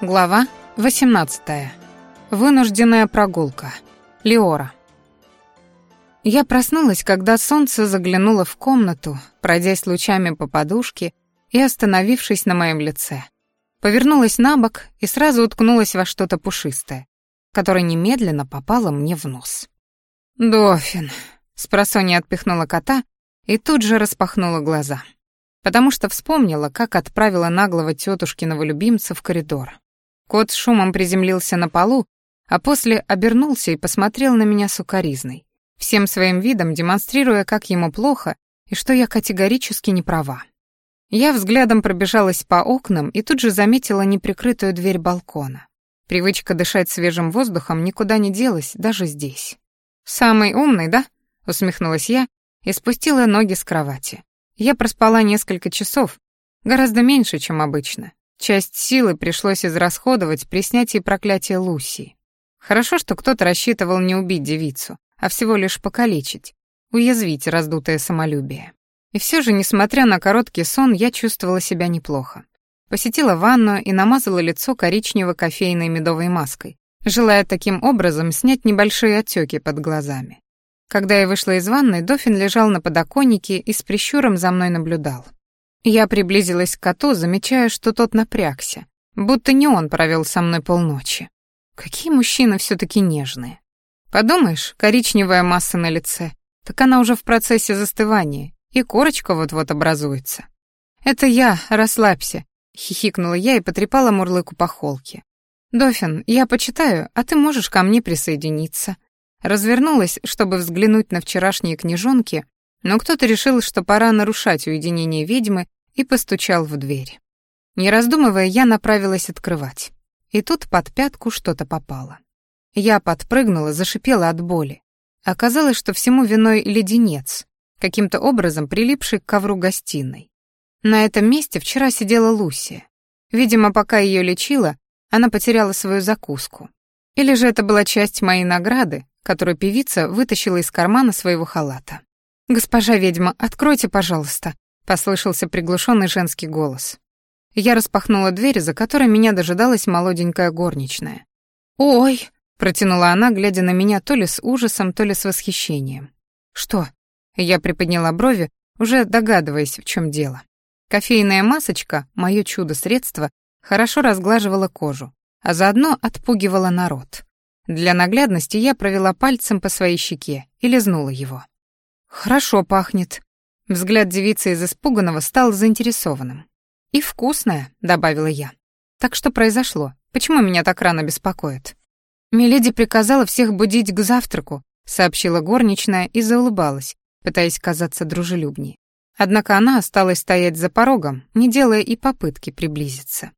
Глава 18. Вынужденная прогулка. Леора. Я проснулась, когда солнце заглянуло в комнату, пройдясь лучами по подушке и остановившись на моем лице. Повернулась на бок и сразу уткнулась во что-то пушистое, которое немедленно попало мне в нос. «Дофин», — спросонья отпихнула кота и тут же распахнула глаза, потому что вспомнила, как отправила наглого тетушкиного любимца в коридор. Кот шумом приземлился на полу, а после обернулся и посмотрел на меня сукоризной, всем своим видом демонстрируя, как ему плохо и что я категорически не права. Я взглядом пробежалась по окнам и тут же заметила неприкрытую дверь балкона. Привычка дышать свежим воздухом никуда не делась, даже здесь. «Самый умный, да?» — усмехнулась я и спустила ноги с кровати. Я проспала несколько часов, гораздо меньше, чем обычно, Часть силы пришлось израсходовать при снятии проклятия Луси. Хорошо, что кто-то рассчитывал не убить девицу, а всего лишь покалечить, уязвить раздутое самолюбие. И все же, несмотря на короткий сон, я чувствовала себя неплохо. Посетила ванную и намазала лицо коричнево-кофейной медовой маской, желая таким образом снять небольшие отеки под глазами. Когда я вышла из ванной, Дофин лежал на подоконнике и с прищуром за мной наблюдал. Я приблизилась к коту, замечая, что тот напрягся, будто не он провел со мной полночи. Какие мужчины все таки нежные. Подумаешь, коричневая масса на лице, так она уже в процессе застывания, и корочка вот-вот образуется. «Это я, расслабься», — хихикнула я и потрепала мурлыку по холке. «Дофин, я почитаю, а ты можешь ко мне присоединиться». Развернулась, чтобы взглянуть на вчерашние книжонки, но кто-то решил, что пора нарушать уединение ведьмы и постучал в дверь. Не раздумывая, я направилась открывать. И тут под пятку что-то попало. Я подпрыгнула, зашипела от боли. Оказалось, что всему виной леденец, каким-то образом прилипший к ковру гостиной. На этом месте вчера сидела Лусия. Видимо, пока ее лечила, она потеряла свою закуску. Или же это была часть моей награды, которую певица вытащила из кармана своего халата. «Госпожа ведьма, откройте, пожалуйста», — послышался приглушенный женский голос. Я распахнула дверь, за которой меня дожидалась молоденькая горничная. «Ой!» — протянула она, глядя на меня то ли с ужасом, то ли с восхищением. «Что?» — я приподняла брови, уже догадываясь, в чем дело. Кофейная масочка, мое чудо-средство, хорошо разглаживала кожу, а заодно отпугивала народ. Для наглядности я провела пальцем по своей щеке и лизнула его. «Хорошо пахнет». Взгляд девицы из испуганного стал заинтересованным. «И вкусная», — добавила я. «Так что произошло? Почему меня так рано беспокоит?» «Миледи приказала всех будить к завтраку», — сообщила горничная и заулыбалась, пытаясь казаться дружелюбнее. Однако она осталась стоять за порогом, не делая и попытки приблизиться.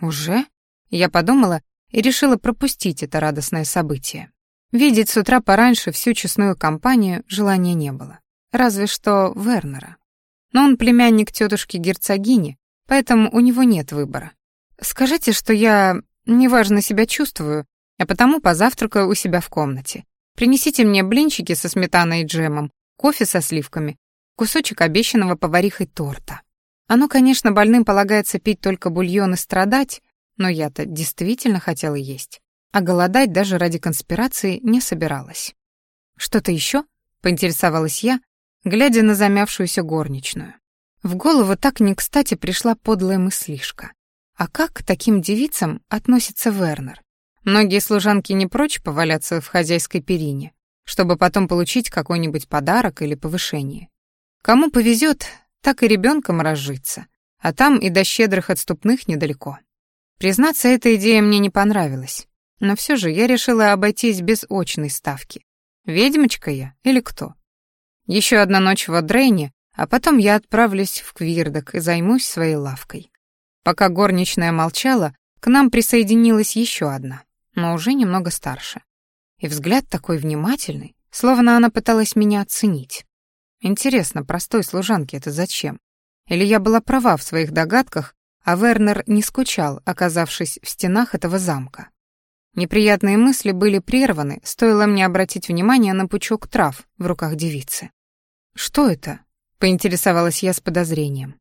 «Уже?» — я подумала и решила пропустить это радостное событие. Видеть с утра пораньше всю честную компанию желания не было. Разве что Вернера. Но он племянник тетушки герцогини, поэтому у него нет выбора. Скажите, что я неважно себя чувствую, а потому позавтракаю у себя в комнате. Принесите мне блинчики со сметаной и джемом, кофе со сливками, кусочек обещанного поварихой торта. Оно, конечно, больным полагается пить только бульон и страдать, но я-то действительно хотела есть а голодать даже ради конспирации не собиралась. «Что-то еще?» — поинтересовалась я, глядя на замявшуюся горничную. В голову так не кстати пришла подлая мыслишка. А как к таким девицам относится Вернер? Многие служанки не прочь поваляться в хозяйской перине, чтобы потом получить какой-нибудь подарок или повышение. Кому повезет, так и ребенком разжиться, а там и до щедрых отступных недалеко. Признаться, эта идея мне не понравилась. Но все же я решила обойтись без очной ставки. Ведьмочка я или кто? Еще одна ночь в Адрейне, а потом я отправлюсь в Квирдок и займусь своей лавкой. Пока горничная молчала, к нам присоединилась еще одна, но уже немного старше. И взгляд такой внимательный, словно она пыталась меня оценить. Интересно, простой служанке это зачем? Или я была права в своих догадках, а Вернер не скучал, оказавшись в стенах этого замка? Неприятные мысли были прерваны, стоило мне обратить внимание на пучок трав в руках девицы. «Что это?» — поинтересовалась я с подозрением.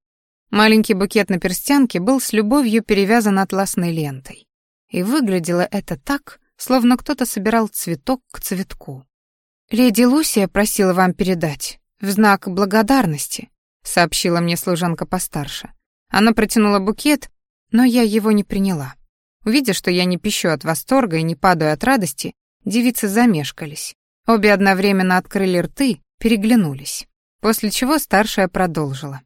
Маленький букет на перстянке был с любовью перевязан атласной лентой. И выглядело это так, словно кто-то собирал цветок к цветку. «Леди Лусия просила вам передать, в знак благодарности», сообщила мне служанка постарше. Она протянула букет, но я его не приняла. Увидя, что я не пищу от восторга и не падаю от радости, девицы замешкались. Обе одновременно открыли рты, переглянулись. После чего старшая продолжила.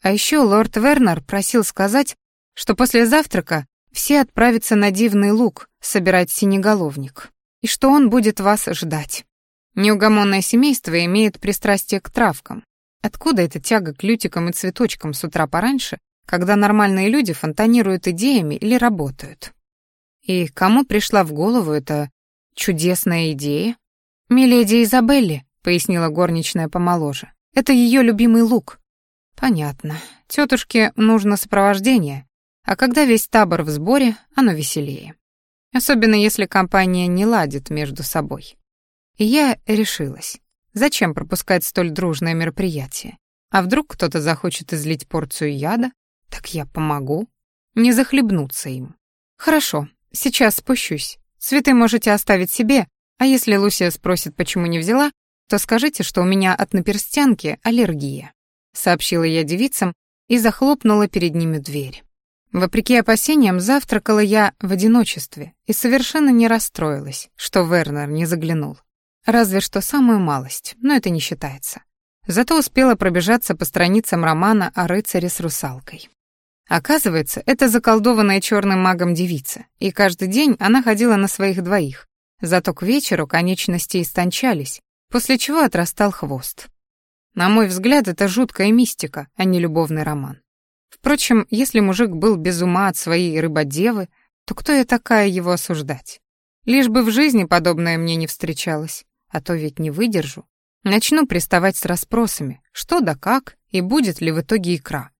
А еще лорд Вернер просил сказать, что после завтрака все отправятся на дивный луг собирать синеголовник, и что он будет вас ждать. Неугомонное семейство имеет пристрастие к травкам. Откуда эта тяга к лютикам и цветочкам с утра пораньше, когда нормальные люди фонтанируют идеями или работают? И кому пришла в голову эта чудесная идея? «Миледи Изабелли», — пояснила горничная помоложе. «Это ее любимый лук». «Понятно. Тетушке нужно сопровождение, а когда весь табор в сборе, оно веселее. Особенно если компания не ладит между собой. И я решилась. Зачем пропускать столь дружное мероприятие? А вдруг кто-то захочет излить порцию яда? Так я помогу. Не захлебнуться им. Хорошо, сейчас спущусь. Цветы можете оставить себе, а если Лусия спросит, почему не взяла, то скажите, что у меня от наперстянки аллергия. Сообщила я девицам и захлопнула перед ними дверь. Вопреки опасениям, завтракала я в одиночестве и совершенно не расстроилась, что Вернер не заглянул. Разве что самую малость, но это не считается. Зато успела пробежаться по страницам романа о рыцаре с русалкой. Оказывается, это заколдованная черным магом девица, и каждый день она ходила на своих двоих. Зато к вечеру конечности истончались, после чего отрастал хвост. На мой взгляд, это жуткая мистика, а не любовный роман. Впрочем, если мужик был без ума от своей рыбодевы, то кто я такая его осуждать? Лишь бы в жизни подобное мне не встречалось а то ведь не выдержу. Начну приставать с расспросами, что да как, и будет ли в итоге икра.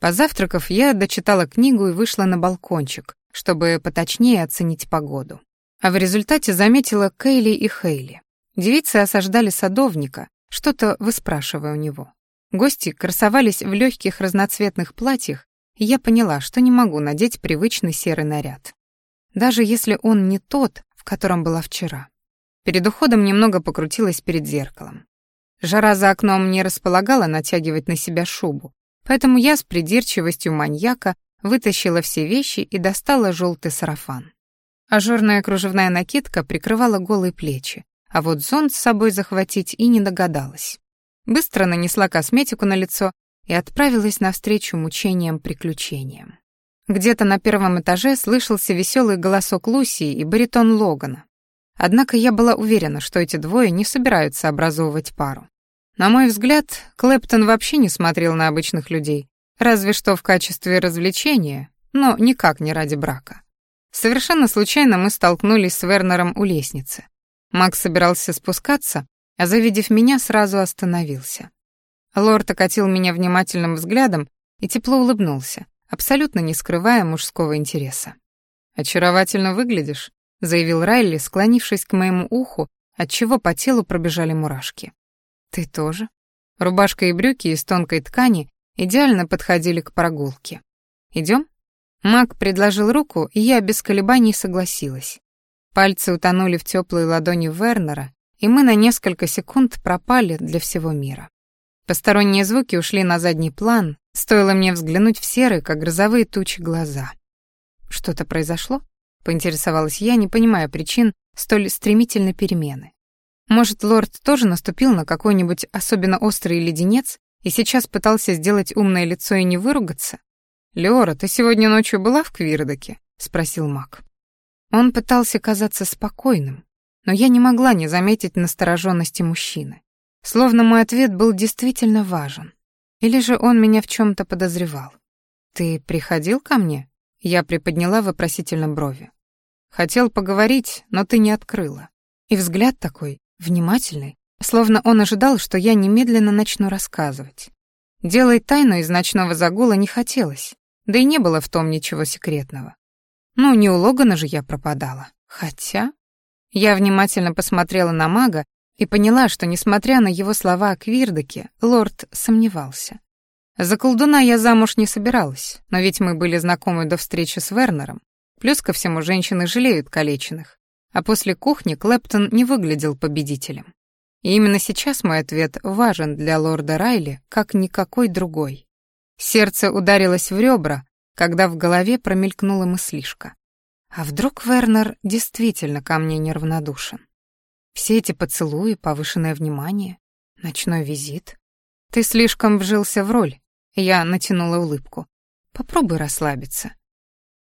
Позавтракав, я дочитала книгу и вышла на балкончик, чтобы поточнее оценить погоду. А в результате заметила Кейли и Хейли. Девицы осаждали садовника, что-то выспрашивая у него. Гости красовались в легких разноцветных платьях, и я поняла, что не могу надеть привычный серый наряд. Даже если он не тот, в котором была вчера. Перед уходом немного покрутилась перед зеркалом. Жара за окном не располагала натягивать на себя шубу, поэтому я с придирчивостью маньяка вытащила все вещи и достала желтый сарафан. Ажурная кружевная накидка прикрывала голые плечи, а вот зонт с собой захватить и не догадалась. Быстро нанесла косметику на лицо и отправилась навстречу мучениям-приключениям. Где-то на первом этаже слышался веселый голосок Лусии и баритон Логана, Однако я была уверена, что эти двое не собираются образовывать пару. На мой взгляд, Клэптон вообще не смотрел на обычных людей, разве что в качестве развлечения, но никак не ради брака. Совершенно случайно мы столкнулись с Вернером у лестницы. Макс собирался спускаться, а завидев меня, сразу остановился. Лорд окатил меня внимательным взглядом и тепло улыбнулся, абсолютно не скрывая мужского интереса. «Очаровательно выглядишь», — заявил Райли, склонившись к моему уху, отчего по телу пробежали мурашки. «Ты тоже?» Рубашка и брюки из тонкой ткани идеально подходили к прогулке. Идем? Мак предложил руку, и я без колебаний согласилась. Пальцы утонули в теплой ладони Вернера, и мы на несколько секунд пропали для всего мира. Посторонние звуки ушли на задний план, стоило мне взглянуть в серые, как грозовые тучи, глаза. Что-то произошло? поинтересовалась я, не понимая причин столь стремительной перемены. Может, лорд тоже наступил на какой-нибудь особенно острый леденец и сейчас пытался сделать умное лицо и не выругаться? «Леора, ты сегодня ночью была в Квирдоке?» — спросил маг. Он пытался казаться спокойным, но я не могла не заметить настороженности мужчины. Словно мой ответ был действительно важен. Или же он меня в чем то подозревал. «Ты приходил ко мне?» Я приподняла вопросительно брови. Хотел поговорить, но ты не открыла. И взгляд такой, внимательный, словно он ожидал, что я немедленно начну рассказывать. Делать тайну из ночного загула не хотелось, да и не было в том ничего секретного. Ну, не у Логана же я пропадала. Хотя... Я внимательно посмотрела на мага и поняла, что, несмотря на его слова о Квирдоке, лорд сомневался. За колдуна я замуж не собиралась, но ведь мы были знакомы до встречи с Вернером, Плюс ко всему женщины жалеют калеченных. А после кухни Клэптон не выглядел победителем. И именно сейчас мой ответ важен для лорда Райли, как никакой другой. Сердце ударилось в ребра, когда в голове промелькнула мыслишка. А вдруг Вернер действительно ко мне неравнодушен? Все эти поцелуи, повышенное внимание, ночной визит. Ты слишком вжился в роль. Я натянула улыбку. Попробуй расслабиться.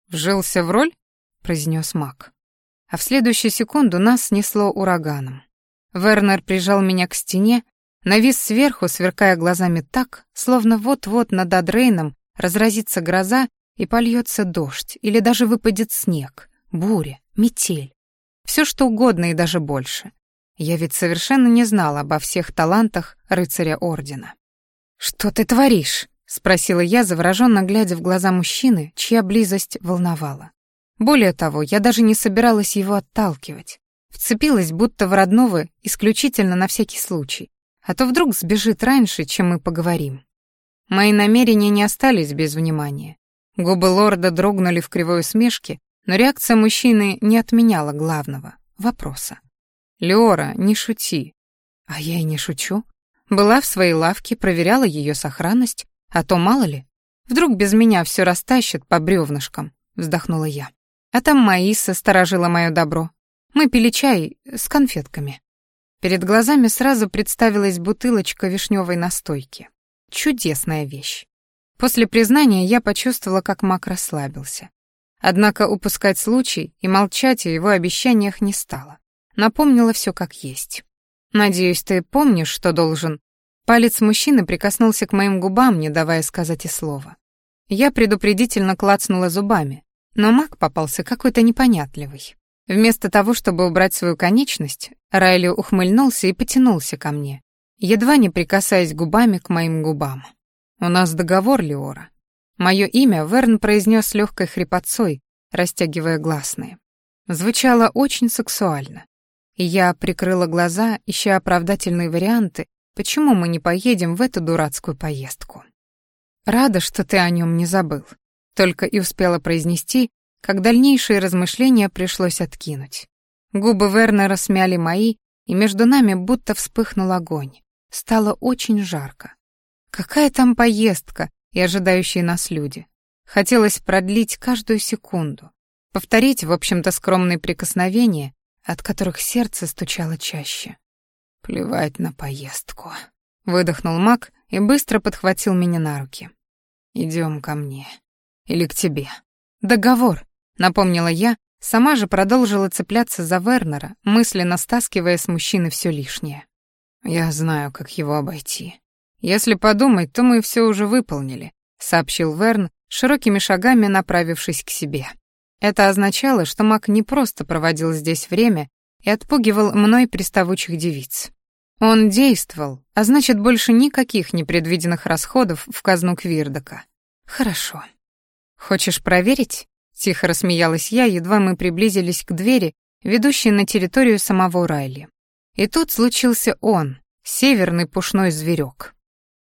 Вжился в роль? произнес Мак. А в следующую секунду нас снесло ураганом. Вернер прижал меня к стене, навис сверху, сверкая глазами так, словно вот-вот над Адрейном разразится гроза и польется дождь, или даже выпадет снег, буря, метель. Все что угодно и даже больше. Я ведь совершенно не знала обо всех талантах рыцаря Ордена. «Что ты творишь?» — спросила я, завороженно глядя в глаза мужчины, чья близость волновала. Более того, я даже не собиралась его отталкивать. Вцепилась будто в родного исключительно на всякий случай, а то вдруг сбежит раньше, чем мы поговорим. Мои намерения не остались без внимания. Губы лорда дрогнули в кривой усмешке, но реакция мужчины не отменяла главного — вопроса. «Леора, не шути». «А я и не шучу. Была в своей лавке, проверяла ее сохранность, а то мало ли. Вдруг без меня все растащат по бревнышкам», — вздохнула я. А там Маиса сторожила мое добро. Мы пили чай с конфетками. Перед глазами сразу представилась бутылочка вишневой настойки. Чудесная вещь. После признания я почувствовала, как Мак расслабился. Однако упускать случай и молчать о его обещаниях не стало. Напомнила все как есть. «Надеюсь, ты помнишь, что должен...» Палец мужчины прикоснулся к моим губам, не давая сказать и слова. Я предупредительно клацнула зубами, но маг попался какой-то непонятливый. Вместо того, чтобы убрать свою конечность, Райли ухмыльнулся и потянулся ко мне, едва не прикасаясь губами к моим губам. «У нас договор, Леора». Мое имя Верн произнес с легкой хрипотцой, растягивая гласные. Звучало очень сексуально. Я прикрыла глаза, ища оправдательные варианты, почему мы не поедем в эту дурацкую поездку. Рада, что ты о нем не забыл. Только и успела произнести, как дальнейшие размышления пришлось откинуть. Губы Вернера смяли мои, и между нами будто вспыхнул огонь. Стало очень жарко. Какая там поездка и ожидающие нас люди. Хотелось продлить каждую секунду, повторить, в общем-то, скромные прикосновения, от которых сердце стучало чаще. «Плевать на поездку», — выдохнул Мак и быстро подхватил меня на руки. «Идем ко мне. Или к тебе». «Договор», — напомнила я, сама же продолжила цепляться за Вернера, мысленно стаскивая с мужчины все лишнее. «Я знаю, как его обойти», «Если подумать, то мы все уже выполнили», — сообщил Верн, широкими шагами направившись к себе. Это означало, что Мак не просто проводил здесь время и отпугивал мной приставучих девиц. Он действовал, а значит, больше никаких непредвиденных расходов в казну Квирдака. Хорошо. Хочешь проверить? Тихо рассмеялась я, едва мы приблизились к двери, ведущей на территорию самого Райли. И тут случился он, северный пушной зверек.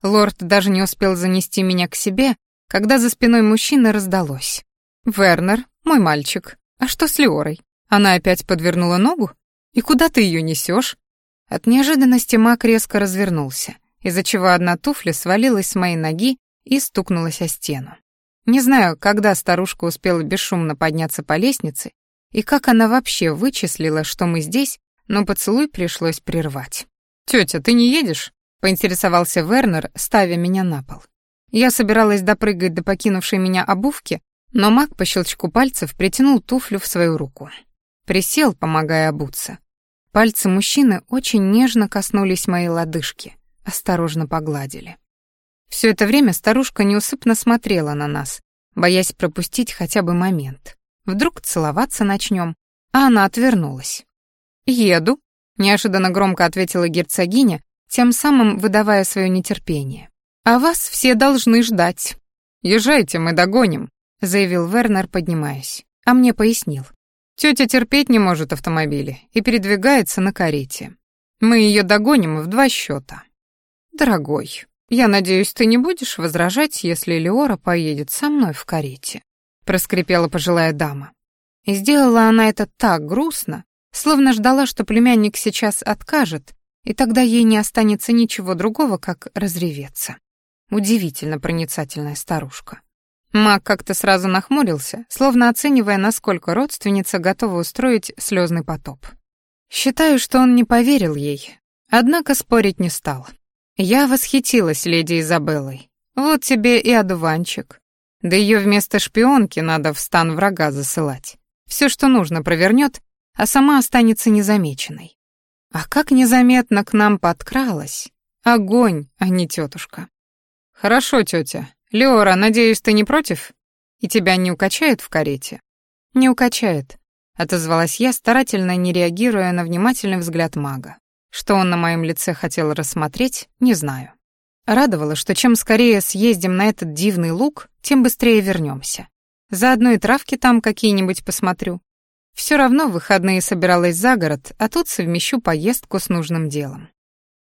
Лорд даже не успел занести меня к себе, когда за спиной мужчины раздалось. «Вернер, мой мальчик, а что с Леорой? Она опять подвернула ногу? И куда ты ее несешь? От неожиданности Мак резко развернулся, из-за чего одна туфля свалилась с моей ноги и стукнулась о стену. Не знаю, когда старушка успела бесшумно подняться по лестнице и как она вообще вычислила, что мы здесь, но поцелуй пришлось прервать. «Тетя, ты не едешь?» поинтересовался Вернер, ставя меня на пол. Я собиралась допрыгать до покинувшей меня обувки, но маг по щелчку пальцев притянул туфлю в свою руку. Присел, помогая обуться. Пальцы мужчины очень нежно коснулись моей лодыжки, осторожно погладили. Все это время старушка неусыпно смотрела на нас, боясь пропустить хотя бы момент. Вдруг целоваться начнем, а она отвернулась. «Еду», — неожиданно громко ответила герцогиня, тем самым выдавая свое нетерпение. «А вас все должны ждать». «Езжайте, мы догоним», — заявил Вернер, поднимаясь. А мне пояснил. Тетя терпеть не может автомобили и передвигается на карете. Мы ее догоним в два счета. Дорогой, я надеюсь, ты не будешь возражать, если Леора поедет со мной в карете, проскрипела пожилая дама. И сделала она это так грустно, словно ждала, что племянник сейчас откажет, и тогда ей не останется ничего другого, как разреветься. Удивительно проницательная старушка. Мак как-то сразу нахмурился, словно оценивая, насколько родственница готова устроить слезный потоп. Считаю, что он не поверил ей, однако спорить не стал. Я восхитилась леди Изабеллой. Вот тебе и одуванчик. Да ее вместо шпионки надо в стан врага засылать. Все, что нужно, провернет, а сама останется незамеченной. А как незаметно к нам подкралась. Огонь, а не тетушка. Хорошо, тетя. Леора, надеюсь, ты не против? И тебя не укачают в карете? Не укачает, отозвалась я, старательно не реагируя на внимательный взгляд мага. Что он на моем лице хотел рассмотреть, не знаю. Радовало, что чем скорее съездим на этот дивный луг, тем быстрее вернемся. Заодно и травки там какие-нибудь посмотрю. Все равно в выходные собиралась за город, а тут совмещу поездку с нужным делом.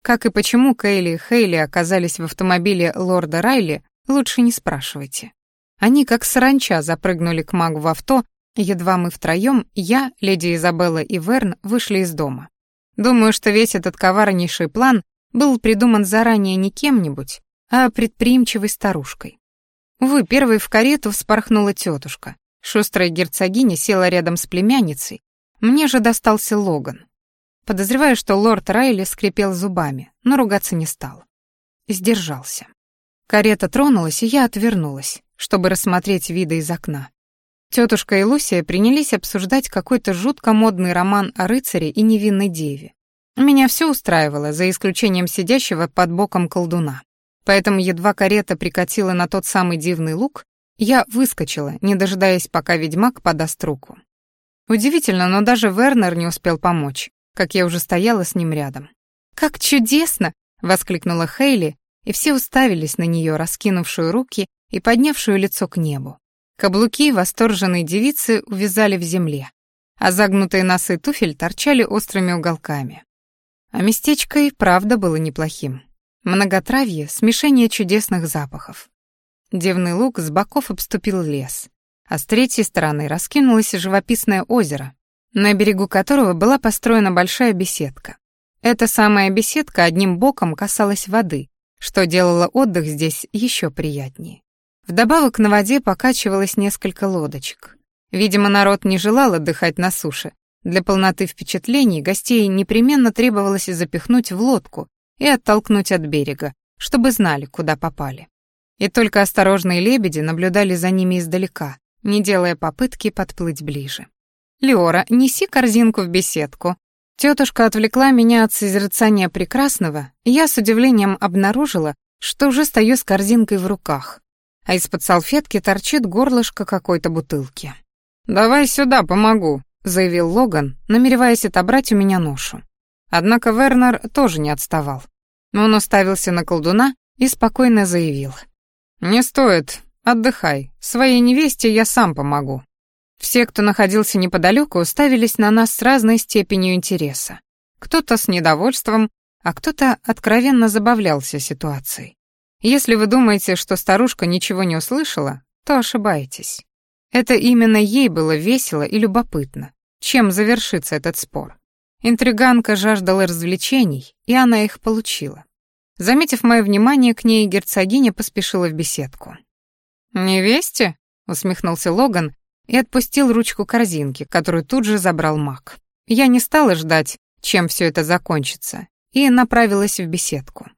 Как и почему Кейли и Хейли оказались в автомобиле лорда Райли, лучше не спрашивайте. Они как саранча запрыгнули к магу в авто, едва мы втроем, я, леди Изабелла и Верн, вышли из дома. Думаю, что весь этот коварнейший план был придуман заранее не кем-нибудь, а предприимчивой старушкой. Увы, первой в карету вспорхнула тетушка. Шустрая герцогиня села рядом с племянницей. Мне же достался Логан. Подозреваю, что лорд Райли скрипел зубами, но ругаться не стал. Сдержался. Карета тронулась, и я отвернулась, чтобы рассмотреть виды из окна. Тетушка и Лусия принялись обсуждать какой-то жутко модный роман о рыцаре и невинной деве. Меня все устраивало, за исключением сидящего под боком колдуна. Поэтому едва карета прикатила на тот самый дивный луг, я выскочила, не дожидаясь, пока ведьмак подаст руку. Удивительно, но даже Вернер не успел помочь, как я уже стояла с ним рядом. «Как чудесно!» — воскликнула Хейли, и все уставились на нее, раскинувшую руки и поднявшую лицо к небу. Каблуки восторженной девицы увязали в земле, а загнутые носы туфель торчали острыми уголками. А местечко и правда было неплохим. Многотравье — смешение чудесных запахов. Девный луг с боков обступил лес, а с третьей стороны раскинулось живописное озеро, на берегу которого была построена большая беседка. Эта самая беседка одним боком касалась воды, что делало отдых здесь еще приятнее. Вдобавок на воде покачивалось несколько лодочек. Видимо, народ не желал отдыхать на суше. Для полноты впечатлений гостей непременно требовалось запихнуть в лодку и оттолкнуть от берега, чтобы знали, куда попали и только осторожные лебеди наблюдали за ними издалека, не делая попытки подплыть ближе. «Леора, неси корзинку в беседку». Тетушка отвлекла меня от созерцания прекрасного, и я с удивлением обнаружила, что уже стою с корзинкой в руках, а из-под салфетки торчит горлышко какой-то бутылки. «Давай сюда, помогу», — заявил Логан, намереваясь отобрать у меня ношу. Однако Вернер тоже не отставал. Он уставился на колдуна и спокойно заявил — «Не стоит. Отдыхай. Своей невесте я сам помогу». Все, кто находился неподалеку, уставились на нас с разной степенью интереса. Кто-то с недовольством, а кто-то откровенно забавлялся ситуацией. Если вы думаете, что старушка ничего не услышала, то ошибаетесь. Это именно ей было весело и любопытно, чем завершится этот спор. Интриганка жаждала развлечений, и она их получила. Заметив мое внимание к ней, герцогиня поспешила в беседку. «Невесте?» — усмехнулся Логан и отпустил ручку корзинки, которую тут же забрал маг. Я не стала ждать, чем все это закончится, и направилась в беседку.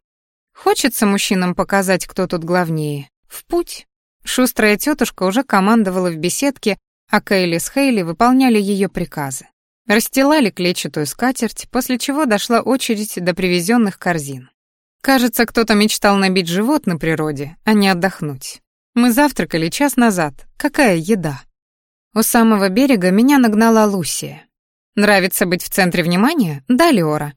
Хочется мужчинам показать, кто тут главнее. В путь. Шустрая тетушка уже командовала в беседке, а Кейли с Хейли выполняли ее приказы. Расстилали клетчатую скатерть, после чего дошла очередь до привезенных корзин. Кажется, кто-то мечтал набить живот на природе, а не отдохнуть. Мы завтракали час назад. Какая еда? У самого берега меня нагнала Лусия. Нравится быть в центре внимания? Да, Леора.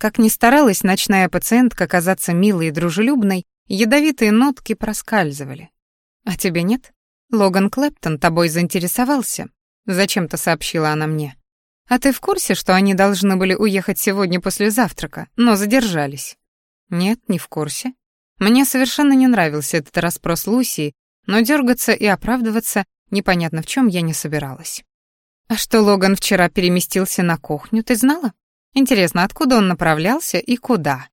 Как ни старалась ночная пациентка казаться милой и дружелюбной, ядовитые нотки проскальзывали. А тебе нет? Логан Клэптон тобой заинтересовался, зачем-то сообщила она мне. А ты в курсе, что они должны были уехать сегодня после завтрака, но задержались? Нет, не в курсе. Мне совершенно не нравился этот расспрос Лусии, но дергаться и оправдываться непонятно в чем я не собиралась. А что Логан вчера переместился на кухню, ты знала? Интересно, откуда он направлялся и куда?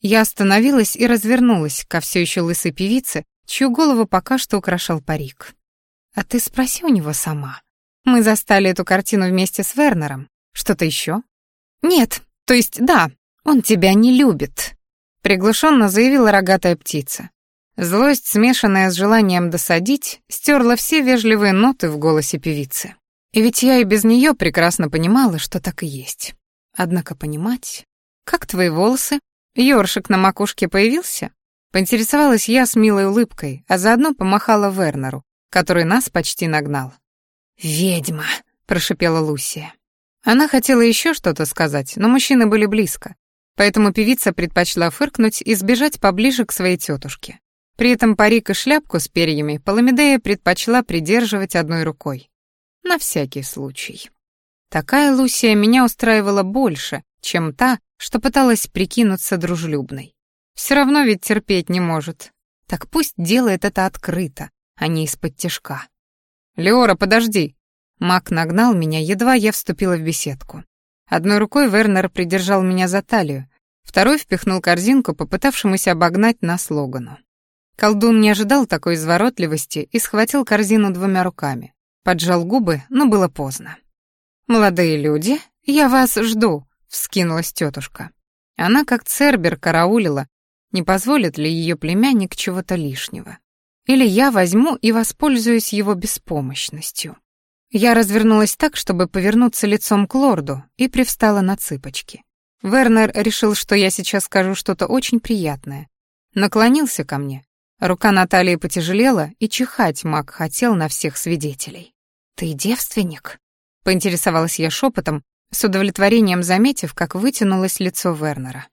Я остановилась и развернулась ко все еще лысой певице, чью голову пока что украшал парик. А ты спроси у него сама. Мы застали эту картину вместе с Вернером. Что-то еще? Нет, то есть да, он тебя не любит, приглушенно заявила рогатая птица. Злость, смешанная с желанием досадить, стерла все вежливые ноты в голосе певицы. И ведь я и без нее прекрасно понимала, что так и есть. Однако понимать... Как твои волосы? Ёршик на макушке появился? Поинтересовалась я с милой улыбкой, а заодно помахала Вернеру, который нас почти нагнал. «Ведьма!» — прошипела Лусия. Она хотела еще что-то сказать, но мужчины были близко, поэтому певица предпочла фыркнуть и сбежать поближе к своей тетушке. При этом парик и шляпку с перьями Паламидея предпочла придерживать одной рукой. На всякий случай. Такая Лусия меня устраивала больше, чем та, что пыталась прикинуться дружелюбной. Все равно ведь терпеть не может. Так пусть делает это открыто, а не из-под тяжка. «Леора, подожди!» Мак нагнал меня, едва я вступила в беседку. Одной рукой Вернер придержал меня за талию, второй впихнул корзинку, попытавшемуся обогнать нас Логану. Колдун не ожидал такой изворотливости и схватил корзину двумя руками. Поджал губы, но было поздно. «Молодые люди, я вас жду», — вскинулась тетушка. Она, как цербер, караулила, не позволит ли ее племянник чего-то лишнего. Или я возьму и воспользуюсь его беспомощностью. Я развернулась так, чтобы повернуться лицом к лорду, и привстала на цыпочки. Вернер решил, что я сейчас скажу что-то очень приятное. Наклонился ко мне. Рука Натальи потяжелела, и чихать маг хотел на всех свидетелей. «Ты девственник?» — поинтересовалась я шепотом, с удовлетворением заметив, как вытянулось лицо Вернера.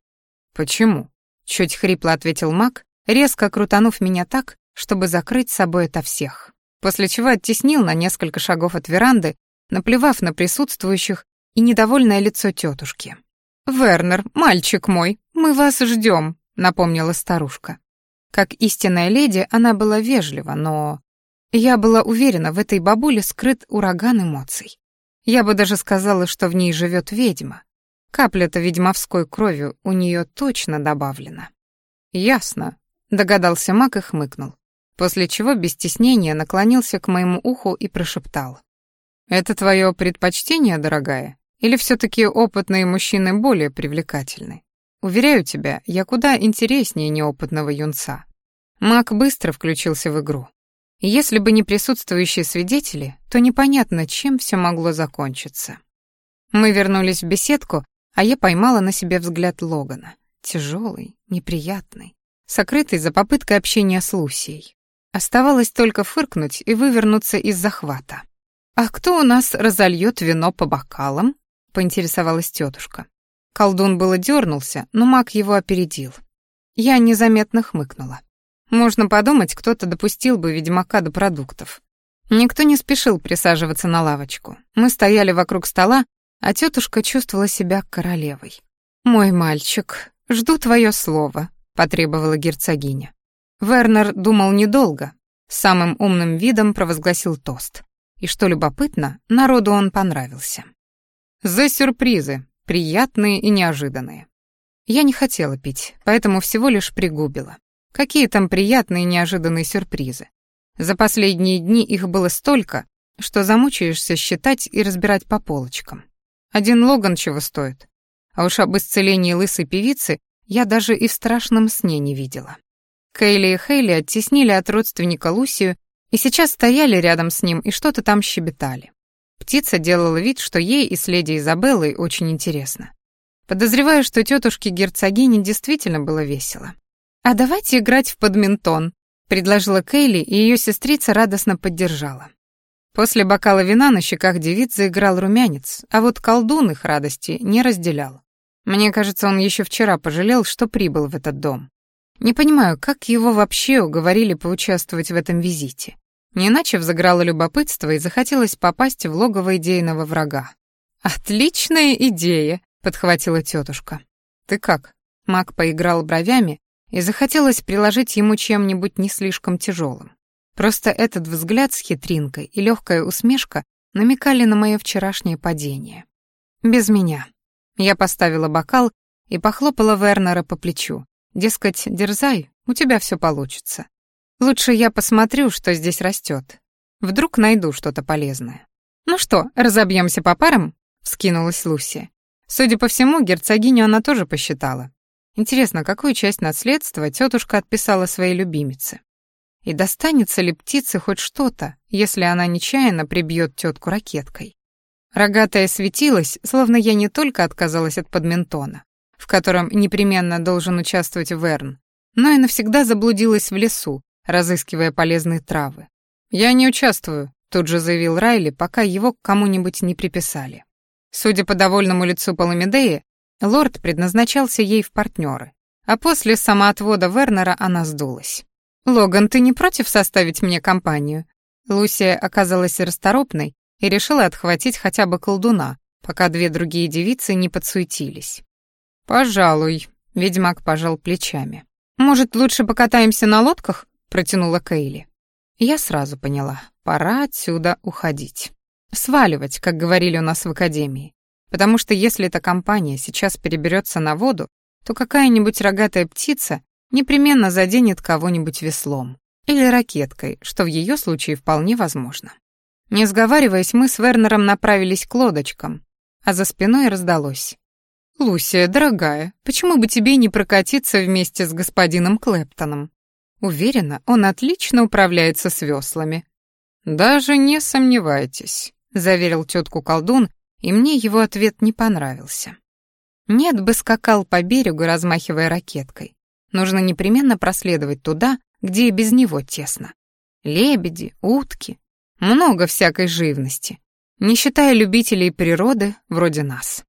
«Почему?» — чуть хрипло ответил маг, резко крутанув меня так, чтобы закрыть собой это всех, после чего оттеснил на несколько шагов от веранды, наплевав на присутствующих и недовольное лицо тетушки. «Вернер, мальчик мой, мы вас ждем», — напомнила старушка. Как истинная леди, она была вежлива, но я была уверена, в этой бабуле скрыт ураган эмоций. Я бы даже сказала, что в ней живет ведьма. Капля-то ведьмовской крови у нее точно добавлена. «Ясно», — догадался Мак и хмыкнул, после чего без стеснения наклонился к моему уху и прошептал. «Это твое предпочтение, дорогая? Или все таки опытные мужчины более привлекательны? Уверяю тебя, я куда интереснее неопытного юнца». Мак быстро включился в игру. Если бы не присутствующие свидетели, то непонятно, чем все могло закончиться. Мы вернулись в беседку, а я поймала на себе взгляд Логана. Тяжелый, неприятный, сокрытый за попыткой общения с Лусией. Оставалось только фыркнуть и вывернуться из захвата. «А кто у нас разольет вино по бокалам?» — поинтересовалась тетушка. Колдун было дернулся, но маг его опередил. Я незаметно хмыкнула. Можно подумать, кто-то допустил бы ведьмака до продуктов. Никто не спешил присаживаться на лавочку. Мы стояли вокруг стола, а тетушка чувствовала себя королевой. «Мой мальчик, жду твое слово», — потребовала герцогиня. Вернер думал недолго, самым умным видом провозгласил тост. И что любопытно, народу он понравился. «За сюрпризы, приятные и неожиданные». Я не хотела пить, поэтому всего лишь пригубила. Какие там приятные неожиданные сюрпризы. За последние дни их было столько, что замучаешься считать и разбирать по полочкам. Один Логан чего стоит. А уж об исцелении лысой певицы я даже и в страшном сне не видела. Кейли и Хейли оттеснили от родственника Лусию и сейчас стояли рядом с ним и что-то там щебетали. Птица делала вид, что ей и с леди Изабеллой очень интересно. Подозреваю, что тетушке герцогине действительно было весело. «А давайте играть в подминтон», — предложила Кейли, и ее сестрица радостно поддержала. После бокала вина на щеках девиц заиграл румянец, а вот колдун их радости не разделял. Мне кажется, он еще вчера пожалел, что прибыл в этот дом. Не понимаю, как его вообще уговорили поучаствовать в этом визите. Не иначе взыграло любопытство и захотелось попасть в логово идейного врага. «Отличная идея», — подхватила тетушка. «Ты как?» Мак поиграл бровями, и захотелось приложить ему чем-нибудь не слишком тяжелым. Просто этот взгляд с хитринкой и легкая усмешка намекали на мое вчерашнее падение. Без меня. Я поставила бокал и похлопала Вернера по плечу. Дескать, дерзай, у тебя все получится. Лучше я посмотрю, что здесь растет. Вдруг найду что-то полезное. Ну что, разобьемся по парам? вскинулась Луси. Судя по всему, герцогиню она тоже посчитала. Интересно, какую часть наследства тетушка отписала своей любимице? И достанется ли птице хоть что-то, если она нечаянно прибьет тетку ракеткой? Рогатая светилась, словно я не только отказалась от подментона, в котором непременно должен участвовать Верн, но и навсегда заблудилась в лесу, разыскивая полезные травы. «Я не участвую», — тут же заявил Райли, пока его к кому-нибудь не приписали. Судя по довольному лицу Паламидеи, лорд предназначался ей в партнеры, а после самоотвода Вернера она сдулась. «Логан, ты не против составить мне компанию?» Лусия оказалась расторопной и решила отхватить хотя бы колдуна, пока две другие девицы не подсуетились. «Пожалуй», — ведьмак пожал плечами. «Может, лучше покатаемся на лодках?» — протянула Кейли. Я сразу поняла, пора отсюда уходить. Сваливать, как говорили у нас в академии. Потому что если эта компания сейчас переберется на воду, то какая-нибудь рогатая птица непременно заденет кого-нибудь веслом или ракеткой, что в ее случае вполне возможно. Не сговариваясь, мы с Вернером направились к лодочкам, а за спиной раздалось. «Лусия, дорогая, почему бы тебе не прокатиться вместе с господином Клэптоном? Уверена, он отлично управляется с веслами». «Даже не сомневайтесь», — заверил тетку колдун, и мне его ответ не понравился. Нет бы скакал по берегу, размахивая ракеткой. Нужно непременно проследовать туда, где и без него тесно. Лебеди, утки, много всякой живности, не считая любителей природы вроде нас.